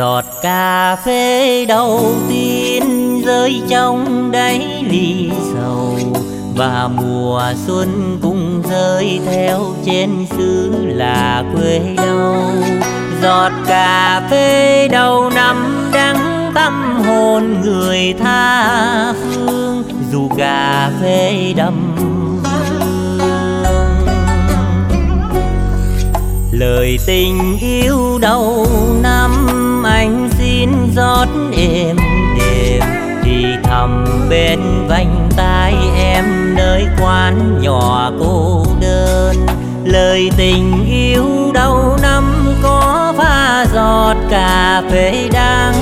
giọt cà phê đầu tiên rơi trong đáy ly sầu, và mùa xuân cũng rơi theo trên xứ là quê đâu. Giọt cà phê đầu năm đắng tâm hồn người tha phương dù cà phê đậm lời tình yêu đầu năm, anh xin rót êm đềm. Thì thầm bên vành tay em, nơi quán nhỏ cô đơn. Lời tình yêu đầu năm, có pha giọt cà phê đắng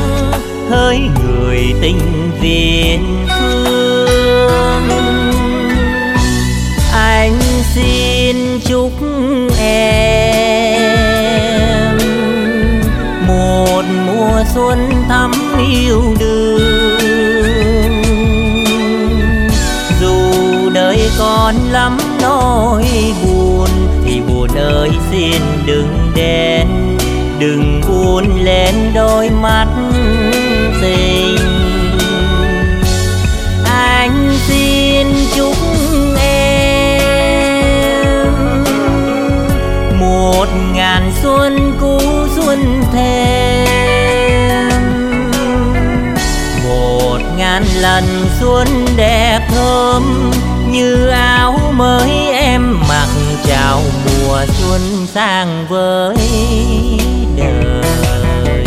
hơi người tình viên phương. Anh xin chúc em xuân thắm yêu đương dù đời còn lắm nỗi buồn, thì buồn ơi xin đừng đen, đừng buồn lên đôi mắt ngàn lần xuân đẹp thơm như áo mới em mặc chào mùa xuân sang với đời.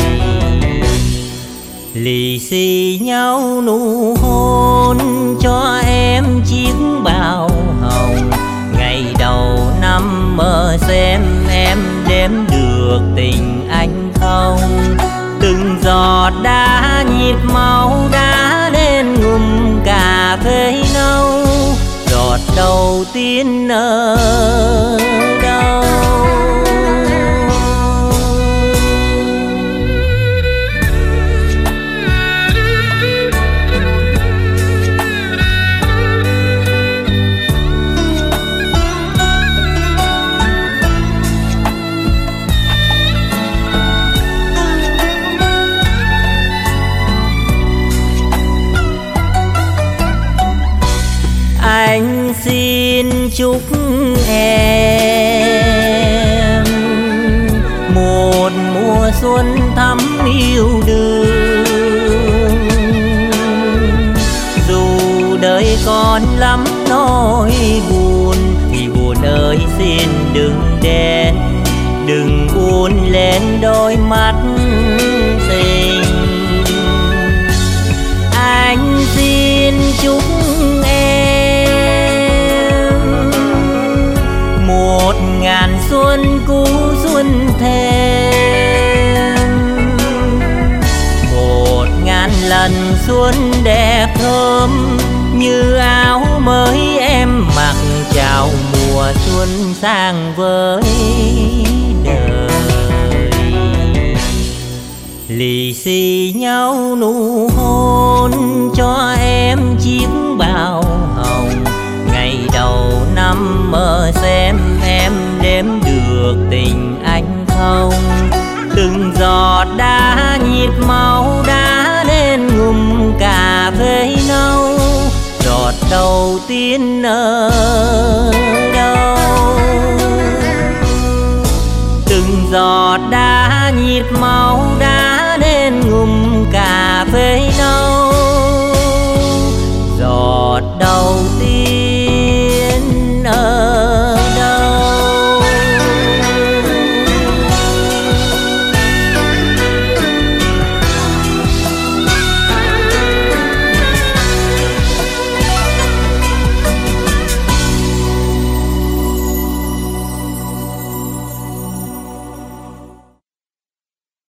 Lì xì nhau nụ hôn cho em chiếc bao hồng. Ngày đầu năm mơ xem em đếm được tình anh không. Từng giọt đã nhịp mơ đầu tiên ở chúc em một mùa xuân thắm yêu đương dù đời còn lắm nỗi buồn thì buồn ơi xin đừng đen, đừng buồn lên đôi mắt tình. Anh xin chúc xuân cũ xuân thêm một ngàn lần xuân đẹp thơm như áo mới em mặc, chào mùa xuân sang với đời. Lì xì nhau nụ hôn cho giọt đã nhịp máu đã nên ngùm cà phê nâu. Giọt đầu tiên ở